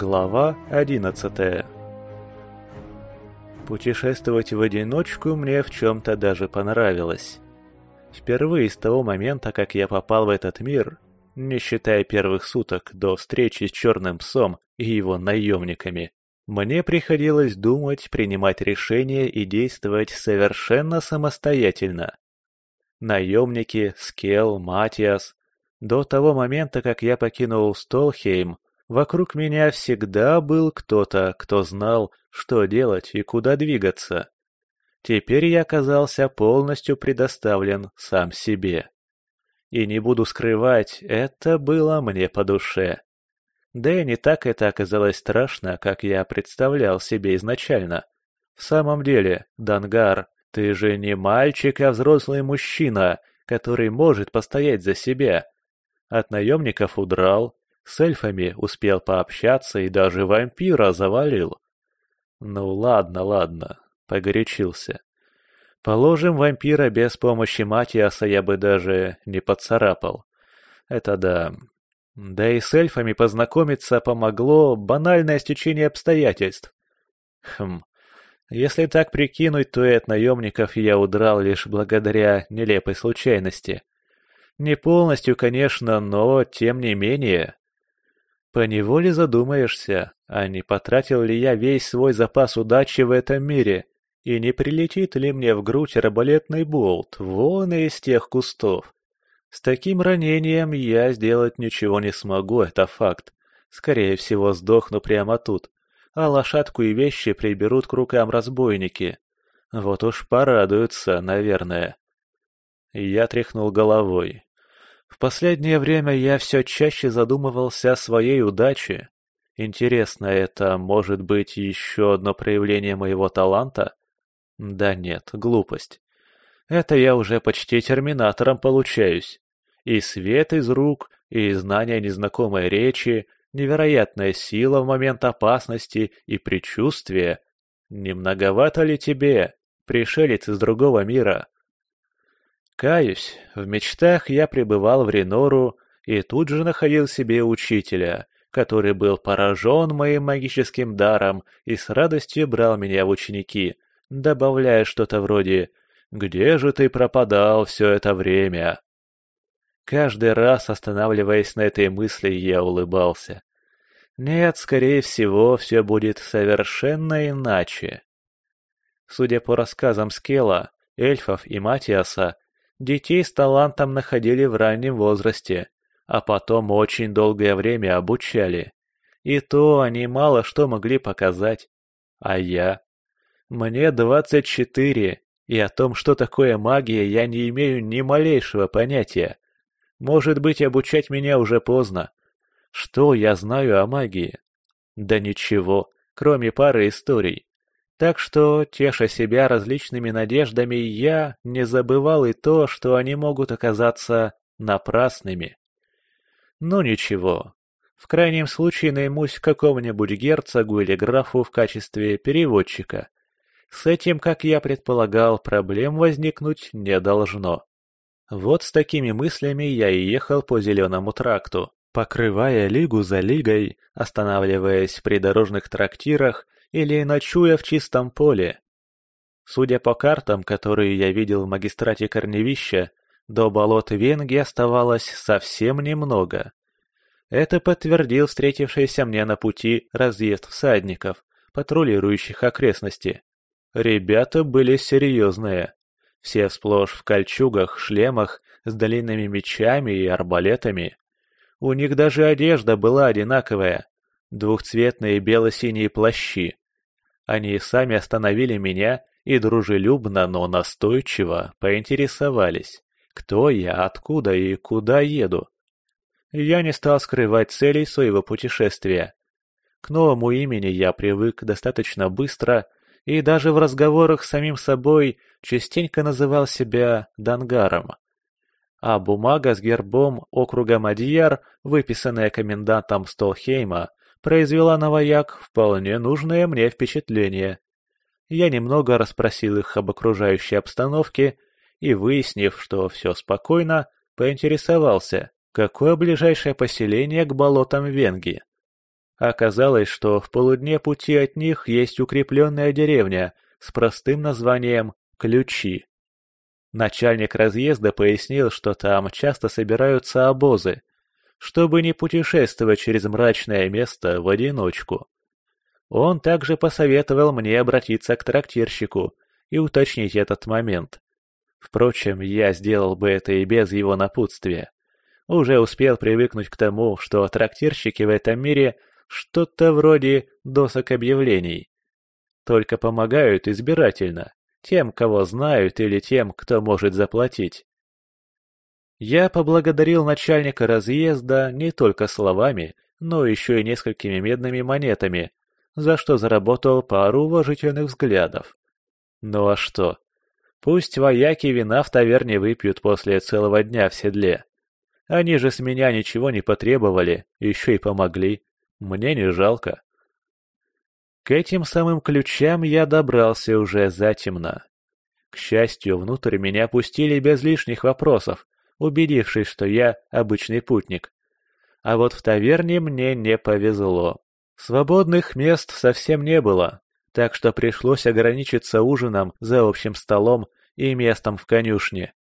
Глава 11 Путешествовать в одиночку мне в чем-то даже понравилось. Впервые с того момента, как я попал в этот мир, не считая первых суток до встречи с черным псом и его наемниками, мне приходилось думать, принимать решения и действовать совершенно самостоятельно. Наемники, Скел, Матиас. До того момента, как я покинул Столхейм, Вокруг меня всегда был кто-то, кто знал, что делать и куда двигаться. Теперь я оказался полностью предоставлен сам себе. И не буду скрывать, это было мне по душе. Да и не так это оказалось страшно, как я представлял себе изначально. В самом деле, Дангар, ты же не мальчик, а взрослый мужчина, который может постоять за себя. От наемников удрал, с эльфами успел пообщаться и даже вампира завалил. Ну ладно, ладно, погорячился. Положим, вампира без помощи Матиаса я бы даже не поцарапал. Это да. Да и с эльфами познакомиться помогло банальное стечение обстоятельств. Хм. Если так прикинуть, то и от наемников я удрал лишь благодаря нелепой случайности. Не полностью, конечно, но тем не менее. Поневоле задумаешься, а не потратил ли я весь свой запас удачи в этом мире, и не прилетит ли мне в грудь арбалетный болт, вон из тех кустов. С таким ранением я сделать ничего не смогу, это факт. Скорее всего, сдохну прямо тут, а лошадку и вещи приберут к рукам разбойники. Вот уж порадуются, наверное. Я тряхнул головой. В последнее время я все чаще задумывался о своей удаче. Интересно, это может быть еще одно проявление моего таланта? Да нет, глупость. Это я уже почти терминатором получаюсь. И свет из рук, и знание незнакомой речи, невероятная сила в момент опасности и предчувствия. Не многовато ли тебе, пришелец из другого мира? Каюсь, в мечтах я пребывал в Ренору и тут же находил себе учителя, который был поражен моим магическим даром и с радостью брал меня в ученики, добавляя что-то вроде «Где же ты пропадал все это время?» Каждый раз, останавливаясь на этой мысли, я улыбался. Нет, скорее всего, все будет совершенно иначе. Судя по рассказам Скела, эльфов и Матиаса, Детей с талантом находили в раннем возрасте, а потом очень долгое время обучали. И то они мало что могли показать. А я? Мне 24, и о том, что такое магия, я не имею ни малейшего понятия. Может быть, обучать меня уже поздно. Что я знаю о магии? Да ничего, кроме пары историй. Так что, теша себя различными надеждами, я не забывал и то, что они могут оказаться напрасными. Ну ничего. В крайнем случае наймусь к какому-нибудь герцогу или графу в качестве переводчика. С этим, как я предполагал, проблем возникнуть не должно. Вот с такими мыслями я и ехал по зеленому тракту, покрывая лигу за лигой, останавливаясь в придорожных трактирах – или ночуя в чистом поле. Судя по картам, которые я видел в магистрате Корневища, до болот Венги оставалось совсем немного. Это подтвердил встретившийся мне на пути разъезд всадников, патрулирующих окрестности. Ребята были серьезные. Все сплошь в кольчугах, шлемах, с длинными мечами и арбалетами. У них даже одежда была одинаковая. Двухцветные бело-синие плащи, они и сами остановили меня и дружелюбно, но настойчиво поинтересовались, кто я, откуда и куда еду. Я не стал скрывать целей своего путешествия. К новому имени я привык достаточно быстро и даже в разговорах с самим собой частенько называл себя Дангаром. А бумага с гербом округа Мадьяр, выписанная комендантом Столхейма, произвела на вояк вполне нужное мне впечатление. Я немного расспросил их об окружающей обстановке и, выяснив, что все спокойно, поинтересовался, какое ближайшее поселение к болотам Венги. Оказалось, что в полудне пути от них есть укрепленная деревня с простым названием «Ключи». Начальник разъезда пояснил, что там часто собираются обозы, чтобы не путешествовать через мрачное место в одиночку. Он также посоветовал мне обратиться к трактирщику и уточнить этот момент. Впрочем, я сделал бы это и без его напутствия. Уже успел привыкнуть к тому, что трактирщики в этом мире что-то вроде досок объявлений. Только помогают избирательно, тем, кого знают или тем, кто может заплатить. Я поблагодарил начальника разъезда не только словами, но еще и несколькими медными монетами, за что заработал пару уважительных взглядов. Ну а что? Пусть вояки вина в таверне выпьют после целого дня в седле. Они же с меня ничего не потребовали, еще и помогли. Мне не жалко. К этим самым ключам я добрался уже затемно. К счастью, внутрь меня пустили без лишних вопросов, убедившись, что я обычный путник. А вот в таверне мне не повезло. Свободных мест совсем не было, так что пришлось ограничиться ужином за общим столом и местом в конюшне.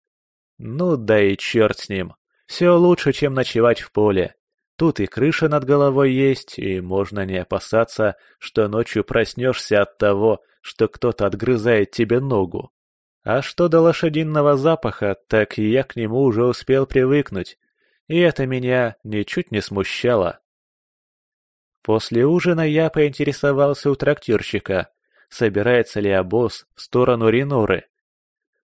Ну да и черт с ним. Все лучше, чем ночевать в поле. Тут и крыша над головой есть, и можно не опасаться, что ночью проснешься от того, что кто-то отгрызает тебе ногу. А что до лошадиного запаха, так я к нему уже успел привыкнуть, и это меня ничуть не смущало. После ужина я поинтересовался у трактирщика, собирается ли обоз в сторону Риноры.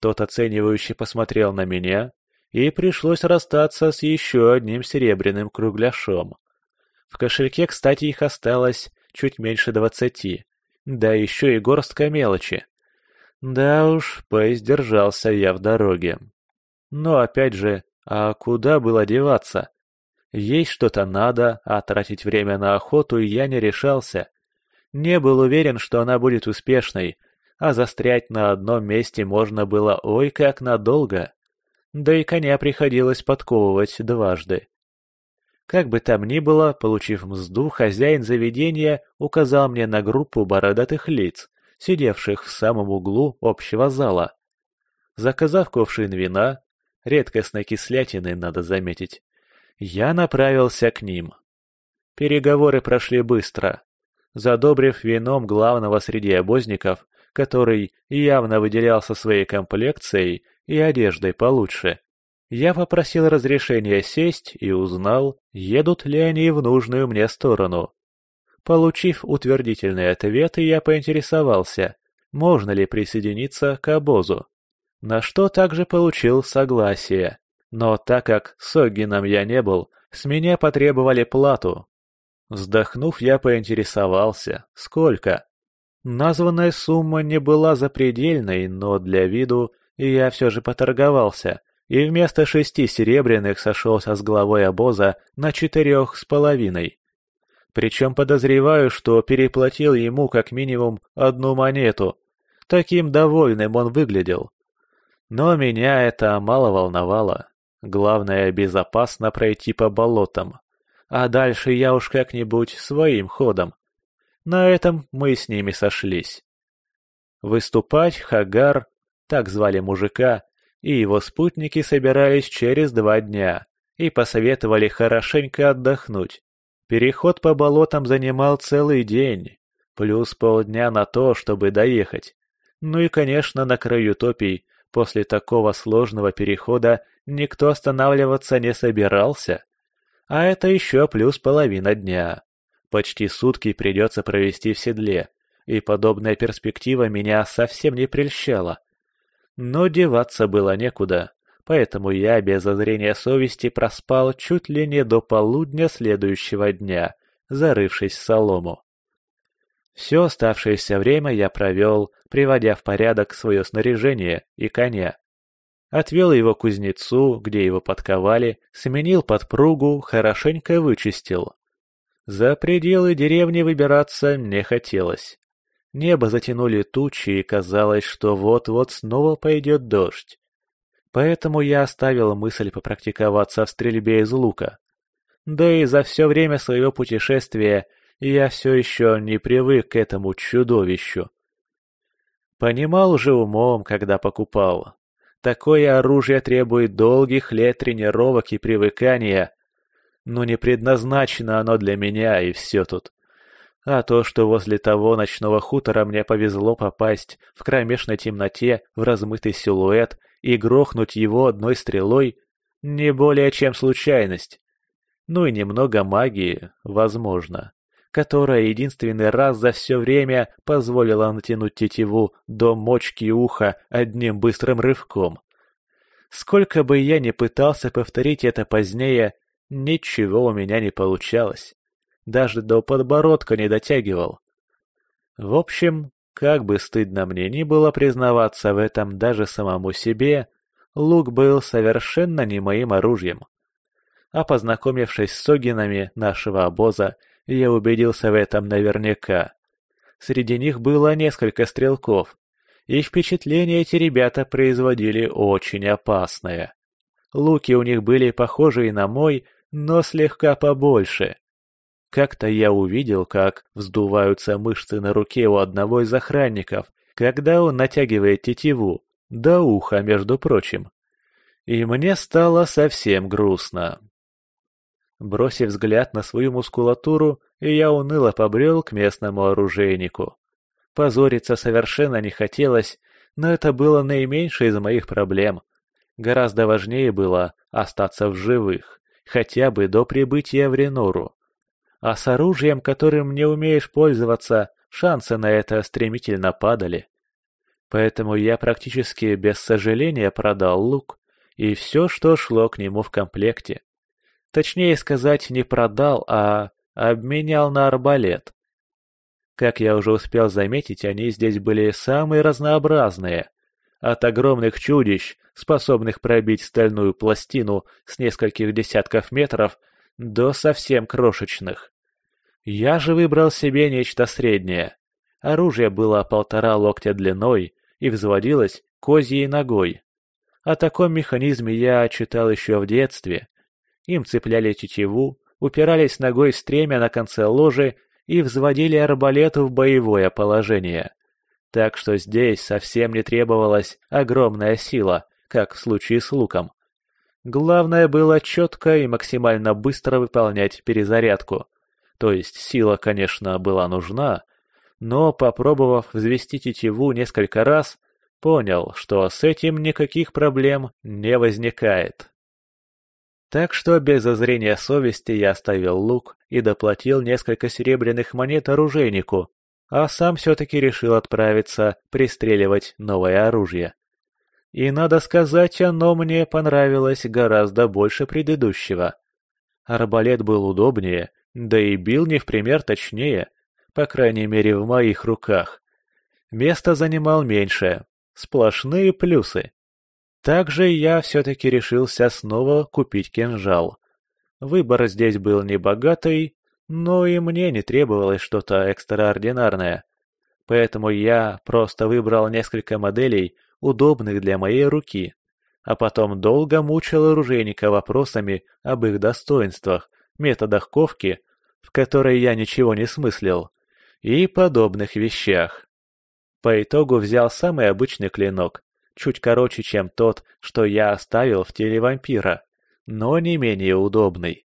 Тот оценивающе посмотрел на меня, и пришлось расстаться с еще одним серебряным кругляшом. В кошельке, кстати, их осталось чуть меньше двадцати, да еще и горстка мелочи. Да уж, поиздержался я в дороге. Но опять же, а куда было деваться? Есть что-то надо, а тратить время на охоту я не решался. Не был уверен, что она будет успешной, а застрять на одном месте можно было ой как надолго. Да и коня приходилось подковывать дважды. Как бы там ни было, получив мзду, хозяин заведения указал мне на группу бородатых лиц, сидевших в самом углу общего зала. Заказав кувшин вина, редкостной кислятины, надо заметить, я направился к ним. Переговоры прошли быстро. Задобрив вином главного среди обозников, который явно выделялся своей комплекцией и одеждой получше, я попросил разрешения сесть и узнал, едут ли они в нужную мне сторону. Получив утвердительный ответ, я поинтересовался, можно ли присоединиться к обозу. На что также получил согласие. Но так как Согином я не был, с меня потребовали плату. Вздохнув, я поинтересовался, сколько. Названная сумма не была запредельной, но для виду я все же поторговался, и вместо шести серебряных сошелся с главой обоза на четырех с половиной. Причем подозреваю, что переплатил ему как минимум одну монету. Таким довольным он выглядел. Но меня это мало волновало. Главное, безопасно пройти по болотам. А дальше я уж как-нибудь своим ходом. На этом мы с ними сошлись. Выступать Хагар, так звали мужика, и его спутники собирались через два дня и посоветовали хорошенько отдохнуть, Переход по болотам занимал целый день, плюс полдня на то, чтобы доехать. Ну и, конечно, на краю топий, после такого сложного перехода никто останавливаться не собирался. А это еще плюс половина дня. Почти сутки придется провести в седле, и подобная перспектива меня совсем не прельщала. Но деваться было некуда поэтому я без зазрения совести проспал чуть ли не до полудня следующего дня, зарывшись в солому. Все оставшееся время я провел, приводя в порядок свое снаряжение и коня. Отвел его к кузнецу, где его подковали, сменил подпругу, хорошенько вычистил. За пределы деревни выбираться не хотелось. Небо затянули тучи, и казалось, что вот-вот снова пойдет дождь. Поэтому я оставил мысль попрактиковаться в стрельбе из лука. Да и за все время своего путешествия я все еще не привык к этому чудовищу. Понимал же умом, когда покупал. Такое оружие требует долгих лет тренировок и привыкания. Но не предназначено оно для меня, и все тут. А то, что возле того ночного хутора мне повезло попасть в кромешной темноте в размытый силуэт и грохнуть его одной стрелой – не более чем случайность. Ну и немного магии, возможно, которая единственный раз за все время позволила натянуть тетиву до мочки уха одним быстрым рывком. Сколько бы я ни пытался повторить это позднее, ничего у меня не получалось. Даже до подбородка не дотягивал. В общем, как бы стыдно мне ни было признаваться в этом даже самому себе, лук был совершенно не моим оружием. А познакомившись с Согинами нашего обоза, я убедился в этом наверняка. Среди них было несколько стрелков, и впечатление эти ребята производили очень опасное. Луки у них были похожие на мой, но слегка побольше. Как-то я увидел, как вздуваются мышцы на руке у одного из охранников, когда он натягивает тетиву, до уха, между прочим. И мне стало совсем грустно. Бросив взгляд на свою мускулатуру, я уныло побрел к местному оружейнику. Позориться совершенно не хотелось, но это было наименьшее из моих проблем. Гораздо важнее было остаться в живых, хотя бы до прибытия в Ренору. А с оружием, которым не умеешь пользоваться, шансы на это стремительно падали. Поэтому я практически без сожаления продал лук и все, что шло к нему в комплекте. Точнее сказать, не продал, а обменял на арбалет. Как я уже успел заметить, они здесь были самые разнообразные. От огромных чудищ, способных пробить стальную пластину с нескольких десятков метров, до совсем крошечных. Я же выбрал себе нечто среднее. Оружие было полтора локтя длиной и взводилось козьей ногой. О таком механизме я читал еще в детстве. Им цепляли тетиву, упирались ногой стремя на конце ложи и взводили арбалет в боевое положение. Так что здесь совсем не требовалась огромная сила, как в случае с луком. Главное было четко и максимально быстро выполнять перезарядку. То есть сила, конечно, была нужна, но, попробовав взвести тетиву несколько раз, понял, что с этим никаких проблем не возникает. Так что без зазрения совести я оставил лук и доплатил несколько серебряных монет оружейнику, а сам все-таки решил отправиться пристреливать новое оружие. И надо сказать, оно мне понравилось гораздо больше предыдущего. Арбалет был удобнее — да и бил не в пример точнее, по крайней мере в моих руках. Место занимал меньше, сплошные плюсы. Также я все-таки решился снова купить кинжал. Выбор здесь был небогатый, но и мне не требовалось что-то экстраординарное. Поэтому я просто выбрал несколько моделей, удобных для моей руки, а потом долго мучил оружейника вопросами об их достоинствах, методах ковки, в которой я ничего не смыслил, и подобных вещах. По итогу взял самый обычный клинок, чуть короче, чем тот, что я оставил в теле вампира, но не менее удобный.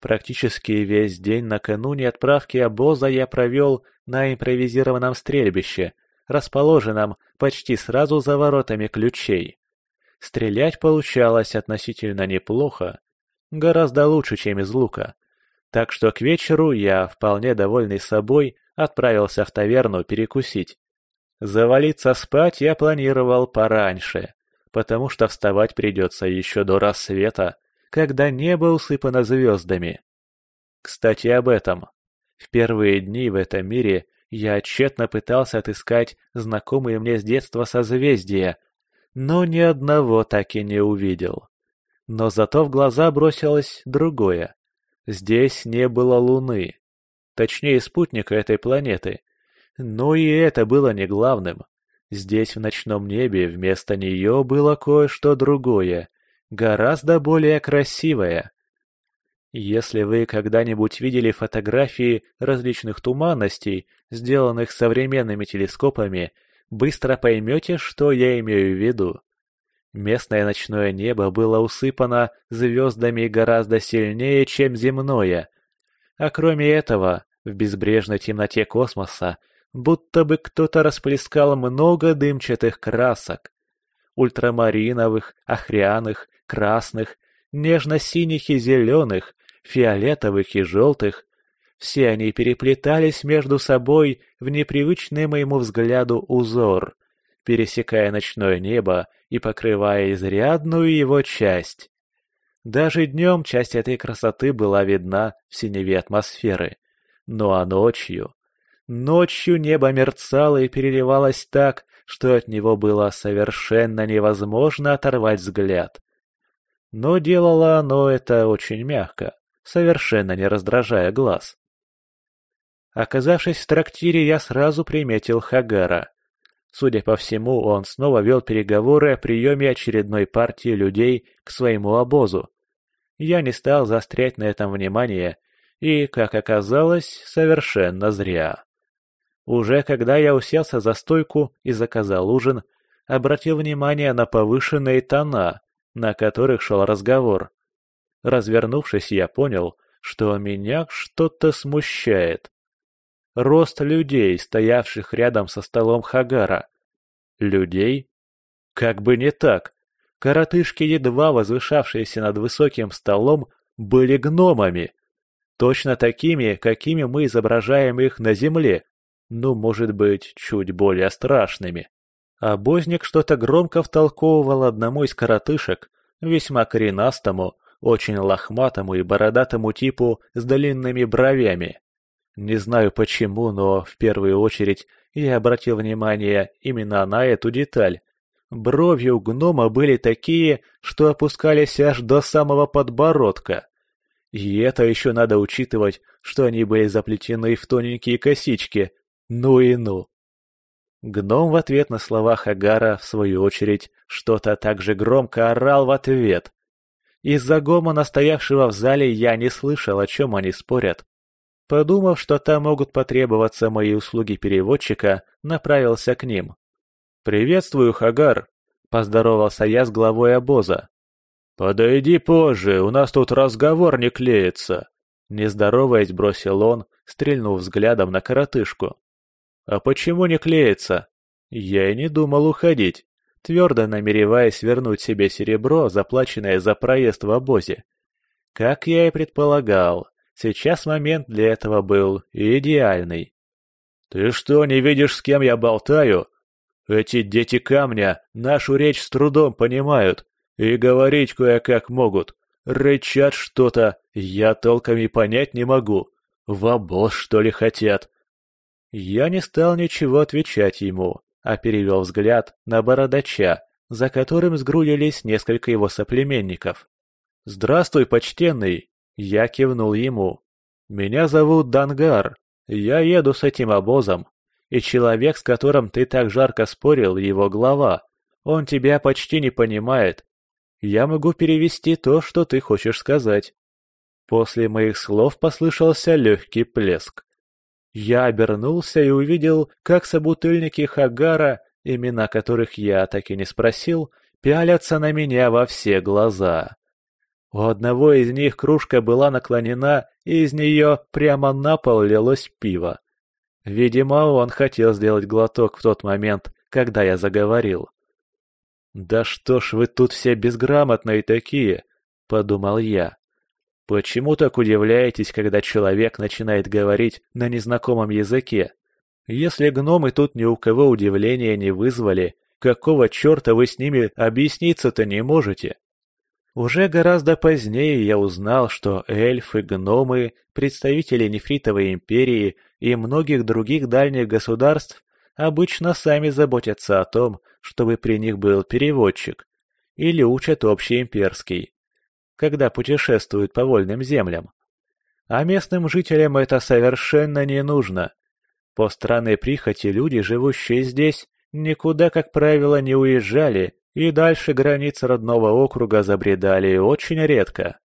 Практически весь день накануне отправки обоза я провел на импровизированном стрельбище, расположенном почти сразу за воротами ключей. Стрелять получалось относительно неплохо, Гораздо лучше, чем из лука. Так что к вечеру я, вполне довольный собой, отправился в таверну перекусить. Завалиться спать я планировал пораньше, потому что вставать придется еще до рассвета, когда небо усыпано звездами. Кстати, об этом. В первые дни в этом мире я тщетно пытался отыскать знакомые мне с детства созвездия, но ни одного так и не увидел. Но зато в глаза бросилось другое. Здесь не было Луны. Точнее, спутника этой планеты. Но и это было не главным. Здесь в ночном небе вместо нее было кое-что другое, гораздо более красивое. Если вы когда-нибудь видели фотографии различных туманностей, сделанных современными телескопами, быстро поймете, что я имею в виду. Местное ночное небо было усыпано звездами гораздо сильнее, чем земное. А кроме этого, в безбрежной темноте космоса будто бы кто-то расплескал много дымчатых красок. Ультрамариновых, охряных, красных, нежно-синих и зеленых, фиолетовых и желтых. Все они переплетались между собой в непривычный моему взгляду узор пересекая ночное небо и покрывая изрядную его часть. Даже днем часть этой красоты была видна в синеве атмосферы. Ну а ночью... Ночью небо мерцало и переливалось так, что от него было совершенно невозможно оторвать взгляд. Но делало оно это очень мягко, совершенно не раздражая глаз. Оказавшись в трактире, я сразу приметил Хагара. Судя по всему, он снова вел переговоры о приеме очередной партии людей к своему обозу. Я не стал застрять на этом внимание, и, как оказалось, совершенно зря. Уже когда я уселся за стойку и заказал ужин, обратил внимание на повышенные тона, на которых шел разговор. Развернувшись, я понял, что меня что-то смущает рост людей, стоявших рядом со столом Хагара. Людей? Как бы не так. Коротышки, едва возвышавшиеся над высоким столом, были гномами. Точно такими, какими мы изображаем их на земле. Ну, может быть, чуть более страшными. А Обозник что-то громко втолковывал одному из коротышек, весьма коренастому, очень лохматому и бородатому типу с длинными бровями. Не знаю почему, но в первую очередь я обратил внимание именно на эту деталь. Брови у гнома были такие, что опускались аж до самого подбородка. И это еще надо учитывать, что они были заплетены в тоненькие косички. Ну и ну. Гном в ответ на слова Хагара, в свою очередь, что-то так же громко орал в ответ. Из-за гома, настоявшего в зале, я не слышал, о чем они спорят. Подумав, что там могут потребоваться мои услуги переводчика, направился к ним. «Приветствую, Хагар!» – поздоровался я с главой обоза. «Подойди позже, у нас тут разговор не клеится!» Нездороваясь, бросил он, стрельнув взглядом на коротышку. «А почему не клеится?» Я и не думал уходить, твердо намереваясь вернуть себе серебро, заплаченное за проезд в обозе. Как я и предполагал, Сейчас момент для этого был идеальный. «Ты что, не видишь, с кем я болтаю? Эти дети камня нашу речь с трудом понимают и говорить кое-как могут. Рычат что-то, я толком и понять не могу. В обоз, что ли, хотят?» Я не стал ничего отвечать ему, а перевел взгляд на бородача, за которым сгрудились несколько его соплеменников. «Здравствуй, почтенный!» Я кивнул ему. «Меня зовут Дангар. Я еду с этим обозом. И человек, с которым ты так жарко спорил, его глава. Он тебя почти не понимает. Я могу перевести то, что ты хочешь сказать». После моих слов послышался легкий плеск. Я обернулся и увидел, как собутыльники Хагара, имена которых я так и не спросил, пялятся на меня во все глаза. У одного из них кружка была наклонена, и из нее прямо на пол лилось пиво. Видимо, он хотел сделать глоток в тот момент, когда я заговорил. «Да что ж вы тут все безграмотные такие!» – подумал я. «Почему так удивляетесь, когда человек начинает говорить на незнакомом языке? Если гномы тут ни у кого удивления не вызвали, какого черта вы с ними объясниться-то не можете?» Уже гораздо позднее я узнал, что эльфы, гномы, представители Нефритовой империи и многих других дальних государств обычно сами заботятся о том, чтобы при них был переводчик, или учат общий имперский, когда путешествуют по вольным землям. А местным жителям это совершенно не нужно. По странной прихоти люди, живущие здесь, никуда, как правило, не уезжали, и дальше границы родного округа забредали очень редко.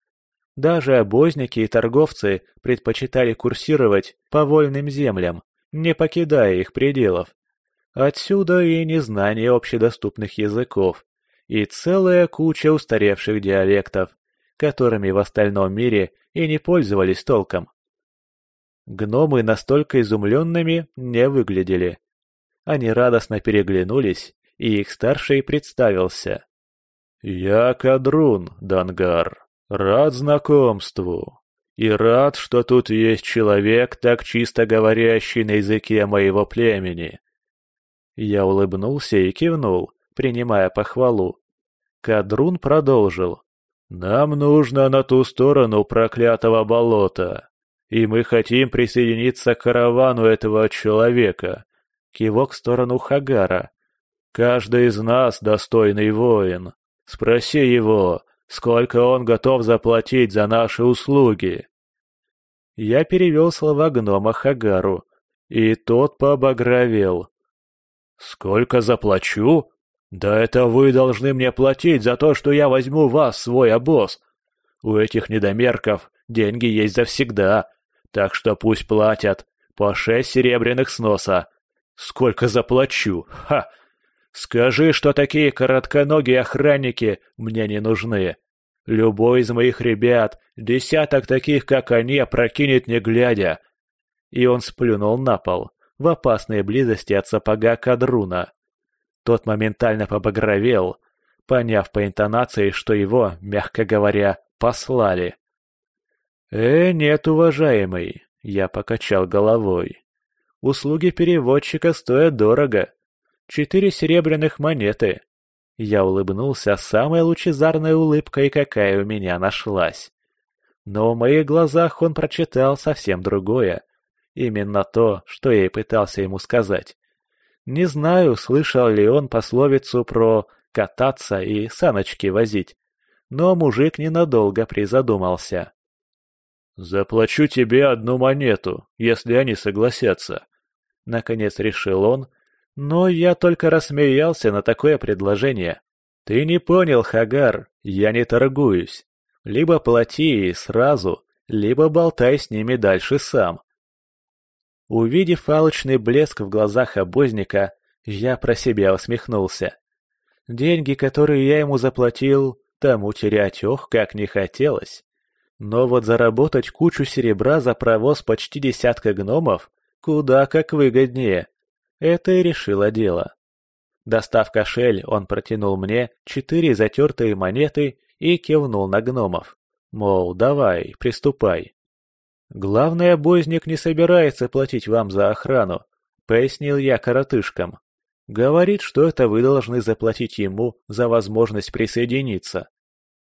Даже обозники и торговцы предпочитали курсировать по вольным землям, не покидая их пределов. Отсюда и незнание общедоступных языков, и целая куча устаревших диалектов, которыми в остальном мире и не пользовались толком. Гномы настолько изумленными не выглядели. Они радостно переглянулись и их старший представился. «Я Кадрун, Дангар, рад знакомству и рад, что тут есть человек, так чисто говорящий на языке моего племени». Я улыбнулся и кивнул, принимая похвалу. Кадрун продолжил. «Нам нужно на ту сторону проклятого болота, и мы хотим присоединиться к каравану этого человека». Кивок в сторону Хагара, Каждый из нас достойный воин. Спроси его, сколько он готов заплатить за наши услуги». Я перевел слова гнома Хагару, и тот побагровел. «Сколько заплачу? Да это вы должны мне платить за то, что я возьму вас, свой обоз. У этих недомерков деньги есть завсегда, так что пусть платят по шесть серебряных сноса. Сколько заплачу? Ха!» Скажи, что такие коротконогие охранники мне не нужны. Любой из моих ребят, десяток таких, как они, опрокинет не глядя. И он сплюнул на пол, в опасной близости от сапога Кадруна. Тот моментально побагровел, поняв по интонации, что его, мягко говоря, послали. «Э, нет, уважаемый», — я покачал головой. «Услуги переводчика стоят дорого, четыре серебряных монеты. Я улыбнулся самой лучезарной улыбкой, какая у меня нашлась. Но в моих глазах он прочитал совсем другое. Именно то, что я и пытался ему сказать. Не знаю, слышал ли он пословицу про «кататься» и «саночки возить», но мужик ненадолго призадумался. «Заплачу тебе одну монету, если они согласятся», — наконец решил он но я только рассмеялся на такое предложение. «Ты не понял, Хагар, я не торгуюсь. Либо плати сразу, либо болтай с ними дальше сам». Увидев алчный блеск в глазах обозника, я про себя усмехнулся. Деньги, которые я ему заплатил, тому терять ох, как не хотелось. Но вот заработать кучу серебра за провоз почти десятка гномов куда как выгоднее, это и решило дело. Достав кошель, он протянул мне четыре затертые монеты и кивнул на гномов. Мол, давай, приступай. Главный обозник не собирается платить вам за охрану», — пояснил я коротышкам. «Говорит, что это вы должны заплатить ему за возможность присоединиться».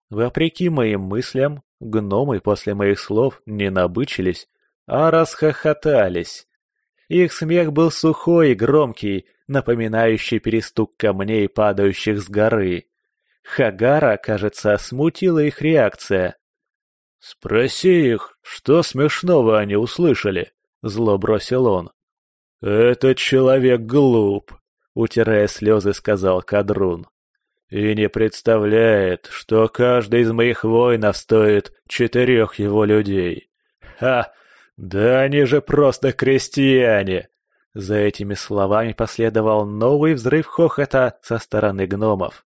Вопреки моим мыслям, гномы после моих слов не набычились, а расхохотались. Их смех был сухой и громкий, напоминающий перестук камней, падающих с горы. Хагара, кажется, смутила их реакция. «Спроси их, что смешного они услышали?» — зло бросил он. «Этот человек глуп», — утирая слезы, сказал Кадрун. «И не представляет, что каждый из моих воинов стоит четырех его людей. Ха, «Да они же просто крестьяне!» За этими словами последовал новый взрыв хохота со стороны гномов.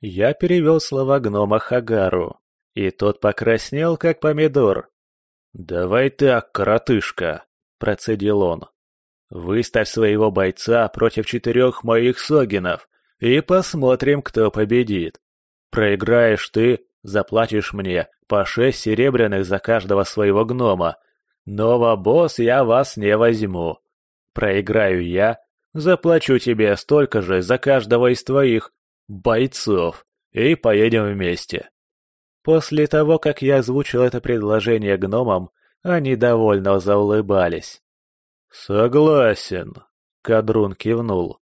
Я перевел слова гнома Хагару, и тот покраснел, как помидор. «Давай так, коротышка!» – процедил он. «Выставь своего бойца против четырех моих согинов, и посмотрим, кто победит. Проиграешь ты, заплатишь мне по шесть серебряных за каждого своего гнома, но в обоз я вас не возьму. Проиграю я, заплачу тебе столько же за каждого из твоих бойцов и поедем вместе». После того, как я озвучил это предложение гномам, они довольно заулыбались. «Согласен», — Кадрун кивнул.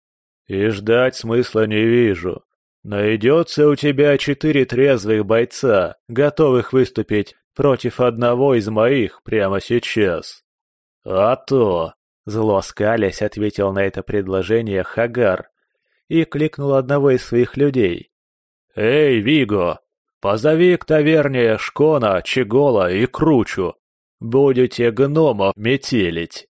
«И ждать смысла не вижу. Найдется у тебя четыре трезвых бойца, готовых выступить против одного из моих прямо сейчас. А то, зло скалясь, ответил на это предложение Хагар и кликнул одного из своих людей. «Эй, Виго, позови к таверне Шкона, Чегола и Кручу. Будете гномов метелить».